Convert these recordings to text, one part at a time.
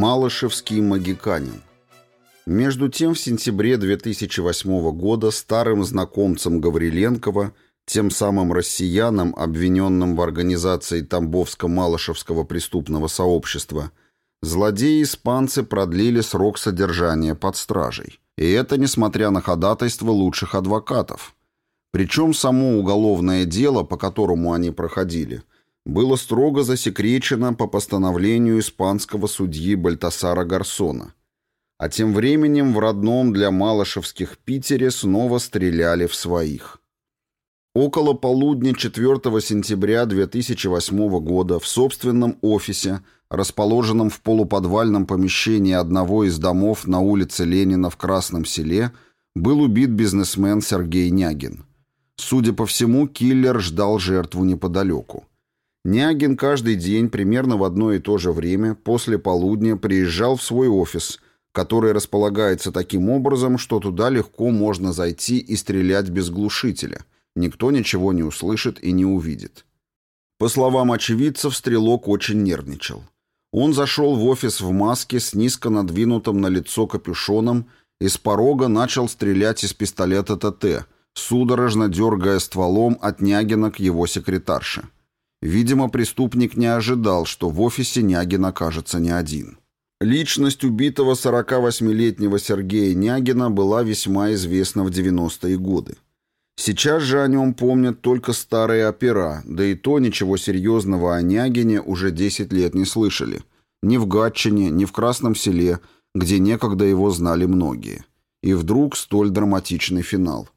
Малышевский магиканин. Между тем, в сентябре 2008 года старым знакомцем Гавриленкова, тем самым россиянам, обвиненным в организации Тамбовско-Малышевского преступного сообщества, злодеи-испанцы продлили срок содержания под стражей. И это несмотря на ходатайство лучших адвокатов. Причем само уголовное дело, по которому они проходили, было строго засекречено по постановлению испанского судьи Бальтасара Гарсона – а тем временем в родном для малышевских Питере снова стреляли в своих. Около полудня 4 сентября 2008 года в собственном офисе, расположенном в полуподвальном помещении одного из домов на улице Ленина в Красном селе, был убит бизнесмен Сергей Нягин. Судя по всему, киллер ждал жертву неподалеку. Нягин каждый день примерно в одно и то же время после полудня приезжал в свой офис – который располагается таким образом, что туда легко можно зайти и стрелять без глушителя. Никто ничего не услышит и не увидит. По словам очевидцев, стрелок очень нервничал. Он зашел в офис в маске с низко надвинутым на лицо капюшоном и с порога начал стрелять из пистолета ТТ, судорожно дергая стволом от Нягина к его секретарше. Видимо, преступник не ожидал, что в офисе Нягин окажется не один. Личность убитого 48-летнего Сергея Нягина была весьма известна в 90-е годы. Сейчас же о нем помнят только старые опера, да и то ничего серьезного о Нягине уже 10 лет не слышали. Ни в Гатчине, ни в Красном селе, где некогда его знали многие. И вдруг столь драматичный финал.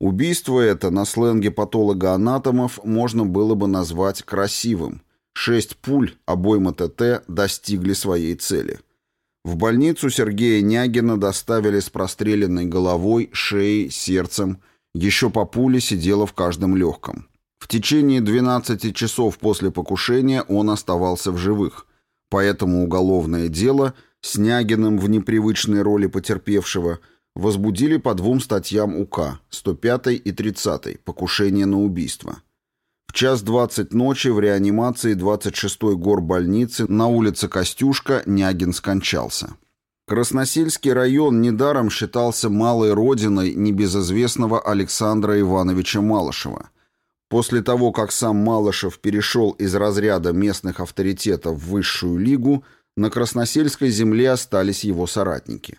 Убийство это на сленге патолога-анатомов можно было бы назвать красивым – Шесть пуль, обойма ТТ, достигли своей цели. В больницу Сергея Нягина доставили с простреленной головой, шеей, сердцем. Еще по пуле сидела в каждом легком. В течение 12 часов после покушения он оставался в живых. Поэтому уголовное дело с Нягиным в непривычной роли потерпевшего возбудили по двум статьям УК 105 и 30 «Покушение на убийство». В час двадцать ночи в реанимации 26-й горбольницы на улице Костюшка Нягин скончался. Красносельский район недаром считался малой родиной небезызвестного Александра Ивановича Малышева. После того, как сам Малышев перешел из разряда местных авторитетов в высшую лигу, на Красносельской земле остались его соратники.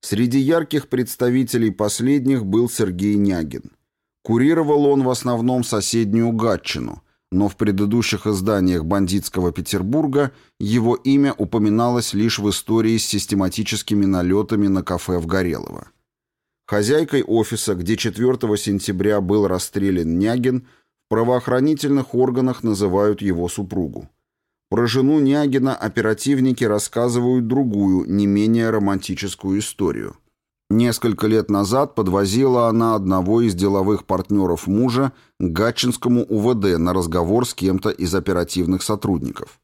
Среди ярких представителей последних был Сергей Нягин. Курировал он в основном соседнюю Гатчину, но в предыдущих изданиях бандитского Петербурга его имя упоминалось лишь в истории с систематическими налетами на кафе в Горелово. Хозяйкой офиса, где 4 сентября был расстрелян Нягин, в правоохранительных органах называют его супругу. Про жену Нягина оперативники рассказывают другую, не менее романтическую историю – Несколько лет назад подвозила она одного из деловых партнеров мужа к Гатчинскому УВД на разговор с кем-то из оперативных сотрудников.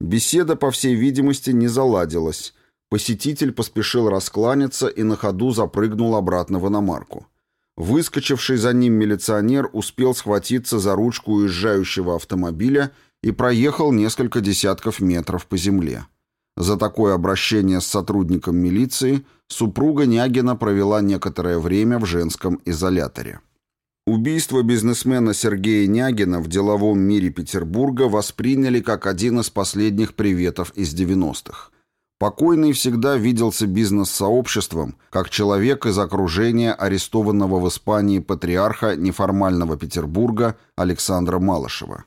Беседа, по всей видимости, не заладилась. Посетитель поспешил раскланяться и на ходу запрыгнул обратно в иномарку. Выскочивший за ним милиционер успел схватиться за ручку уезжающего автомобиля и проехал несколько десятков метров по земле. За такое обращение с сотрудником милиции супруга Нягина провела некоторое время в женском изоляторе. Убийство бизнесмена Сергея Нягина в деловом мире Петербурга восприняли как один из последних приветов из 90-х. Покойный всегда виделся бизнес-сообществом как человек из окружения арестованного в Испании патриарха неформального Петербурга Александра Малышева.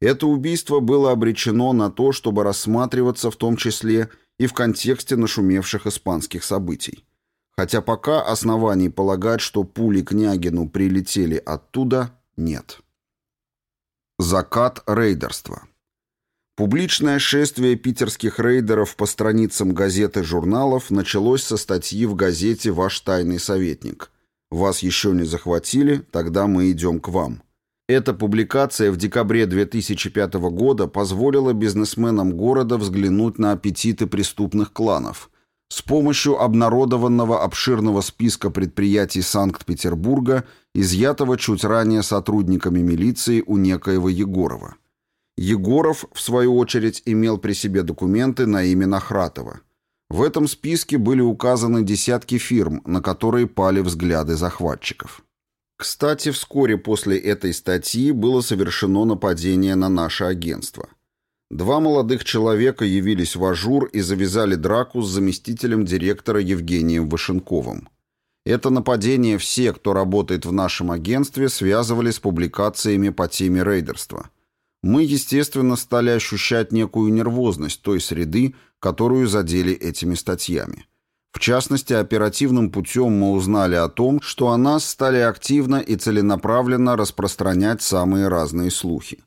Это убийство было обречено на то, чтобы рассматриваться в том числе и в контексте нашумевших испанских событий. Хотя пока оснований полагать, что пули Княгину прилетели оттуда, нет. Закат рейдерства. Публичное шествие питерских рейдеров по страницам газет и журналов началось со статьи в газете «Ваш тайный советник». «Вас еще не захватили? Тогда мы идем к вам». Эта публикация в декабре 2005 года позволила бизнесменам города взглянуть на аппетиты преступных кланов. С помощью обнародованного обширного списка предприятий Санкт-Петербурга, изъятого чуть ранее сотрудниками милиции у некоего Егорова. Егоров, в свою очередь, имел при себе документы на имя Нахратова. В этом списке были указаны десятки фирм, на которые пали взгляды захватчиков. Кстати, вскоре после этой статьи было совершено нападение на наше агентство. Два молодых человека явились в Ажур и завязали драку с заместителем директора Евгением Вышенковым. Это нападение все, кто работает в нашем агентстве, связывали с публикациями по теме рейдерства. Мы, естественно, стали ощущать некую нервозность той среды, которую задели этими статьями. В частности, оперативным путем мы узнали о том, что о нас стали активно и целенаправленно распространять самые разные слухи.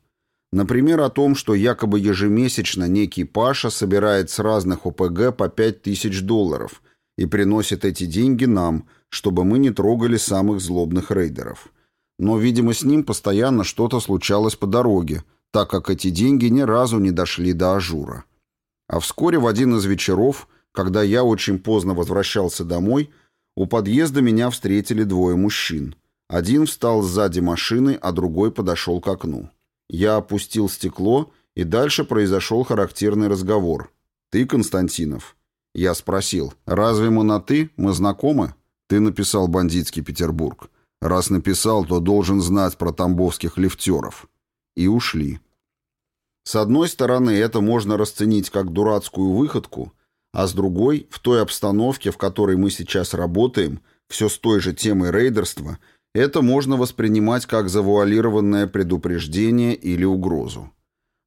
Например, о том, что якобы ежемесячно некий Паша собирает с разных ОПГ по 5000 долларов и приносит эти деньги нам, чтобы мы не трогали самых злобных рейдеров. Но, видимо, с ним постоянно что-то случалось по дороге, так как эти деньги ни разу не дошли до ажура. А вскоре в один из вечеров – когда я очень поздно возвращался домой, у подъезда меня встретили двое мужчин. Один встал сзади машины, а другой подошел к окну. Я опустил стекло, и дальше произошел характерный разговор. «Ты, Константинов?» Я спросил, «Разве мы на «ты»? Мы знакомы?» «Ты написал «Бандитский Петербург». Раз написал, то должен знать про тамбовских лифтеров». И ушли. С одной стороны, это можно расценить как дурацкую выходку – а с другой, в той обстановке, в которой мы сейчас работаем, все с той же темой рейдерства, это можно воспринимать как завуалированное предупреждение или угрозу.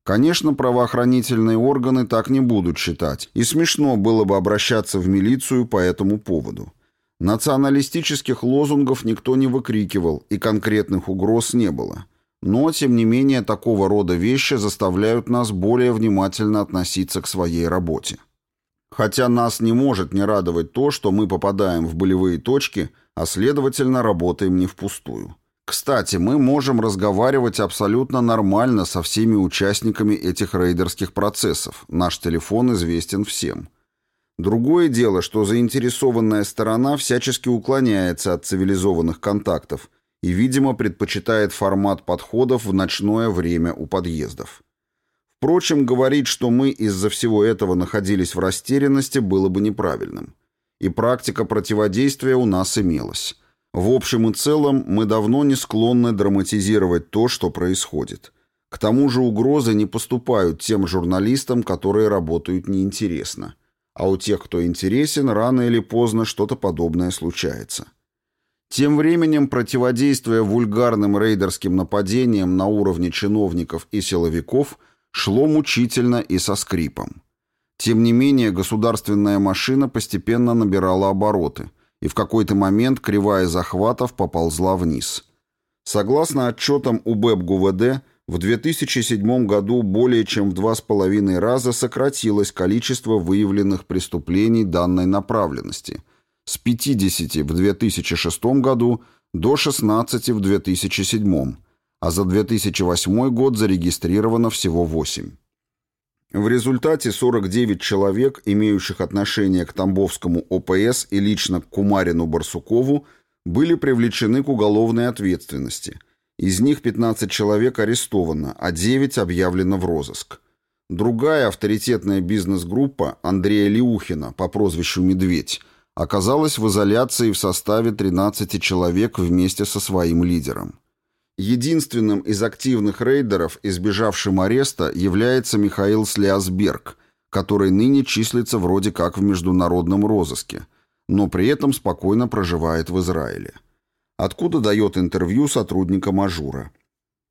Конечно, правоохранительные органы так не будут считать, и смешно было бы обращаться в милицию по этому поводу. Националистических лозунгов никто не выкрикивал, и конкретных угроз не было. Но, тем не менее, такого рода вещи заставляют нас более внимательно относиться к своей работе. Хотя нас не может не радовать то, что мы попадаем в болевые точки, а следовательно работаем не впустую. Кстати, мы можем разговаривать абсолютно нормально со всеми участниками этих рейдерских процессов. Наш телефон известен всем. Другое дело, что заинтересованная сторона всячески уклоняется от цивилизованных контактов и, видимо, предпочитает формат подходов в ночное время у подъездов. Впрочем, говорить, что мы из-за всего этого находились в растерянности, было бы неправильным. И практика противодействия у нас имелась. В общем и целом, мы давно не склонны драматизировать то, что происходит. К тому же угрозы не поступают тем журналистам, которые работают неинтересно. А у тех, кто интересен, рано или поздно что-то подобное случается. Тем временем противодействие вульгарным рейдерским нападениям на уровне чиновников и силовиков – шло мучительно и со скрипом. Тем не менее, государственная машина постепенно набирала обороты, и в какой-то момент кривая захватов поползла вниз. Согласно отчетам УБЭП ГУВД, в 2007 году более чем в два с половиной раза сократилось количество выявленных преступлений данной направленности с 50 в 2006 году до 16 в 2007 а за 2008 год зарегистрировано всего 8. В результате 49 человек, имеющих отношение к Тамбовскому ОПС и лично к Кумарину Барсукову, были привлечены к уголовной ответственности. Из них 15 человек арестовано, а 9 объявлено в розыск. Другая авторитетная бизнес-группа Андрея Леухина по прозвищу «Медведь» оказалась в изоляции в составе 13 человек вместе со своим лидером. Единственным из активных рейдеров, избежавшим ареста, является Михаил Слясберг, который ныне числится вроде как в международном розыске, но при этом спокойно проживает в Израиле. Откуда дает интервью сотрудникам Ажура.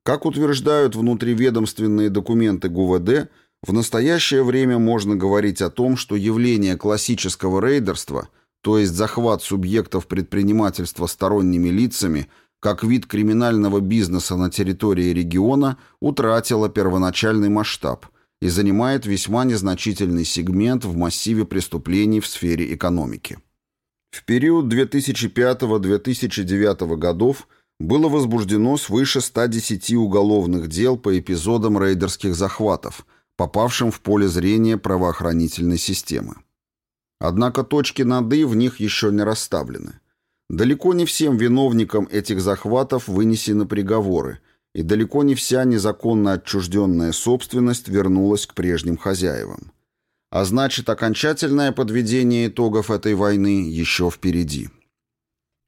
Как утверждают внутриведомственные документы ГУВД, в настоящее время можно говорить о том, что явление классического рейдерства, то есть захват субъектов предпринимательства сторонними лицами – как вид криминального бизнеса на территории региона утратила первоначальный масштаб и занимает весьма незначительный сегмент в массиве преступлений в сфере экономики. В период 2005-2009 годов было возбуждено свыше 110 уголовных дел по эпизодам рейдерских захватов, попавшим в поле зрения правоохранительной системы. Однако точки над «и» в них еще не расставлены. Далеко не всем виновникам этих захватов вынесены приговоры, и далеко не вся незаконно отчужденная собственность вернулась к прежним хозяевам. А значит, окончательное подведение итогов этой войны еще впереди.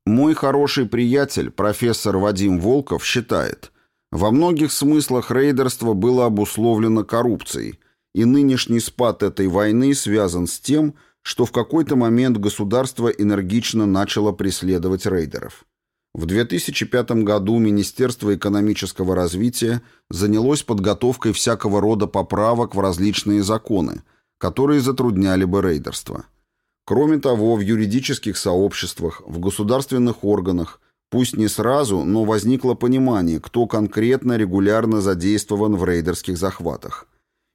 Мой хороший приятель, профессор Вадим Волков, считает, во многих смыслах рейдерство было обусловлено коррупцией, и нынешний спад этой войны связан с тем, что в какой-то момент государство энергично начало преследовать рейдеров. В 2005 году Министерство экономического развития занялось подготовкой всякого рода поправок в различные законы, которые затрудняли бы рейдерство. Кроме того, в юридических сообществах, в государственных органах, пусть не сразу, но возникло понимание, кто конкретно регулярно задействован в рейдерских захватах.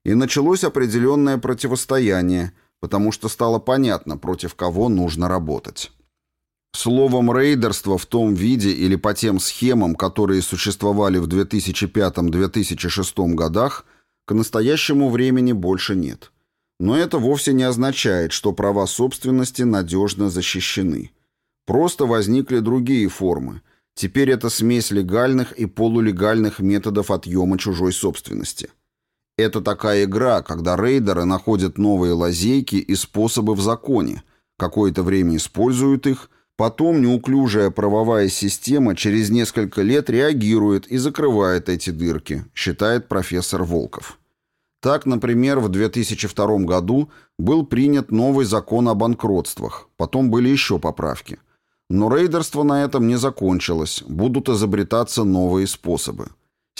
И началось определенное противостояние, потому что стало понятно, против кого нужно работать. Словом, рейдерство в том виде или по тем схемам, которые существовали в 2005-2006 годах, к настоящему времени больше нет. Но это вовсе не означает, что права собственности надежно защищены. Просто возникли другие формы. Теперь это смесь легальных и полулегальных методов отъема чужой собственности – это такая игра, когда рейдеры находят новые лазейки и способы в законе, какое-то время используют их, потом неуклюжая правовая система через несколько лет реагирует и закрывает эти дырки, считает профессор Волков. Так, например, в 2002 году был принят новый закон о банкротствах, потом были еще поправки. Но рейдерство на этом не закончилось, будут изобретаться новые способы.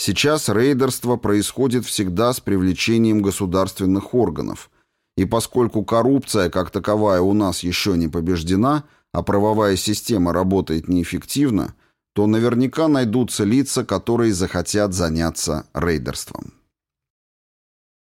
Сейчас рейдерство происходит всегда с привлечением государственных органов. И поскольку коррупция как таковая у нас еще не побеждена, а правовая система работает неэффективно, то наверняка найдутся лица, которые захотят заняться рейдерством.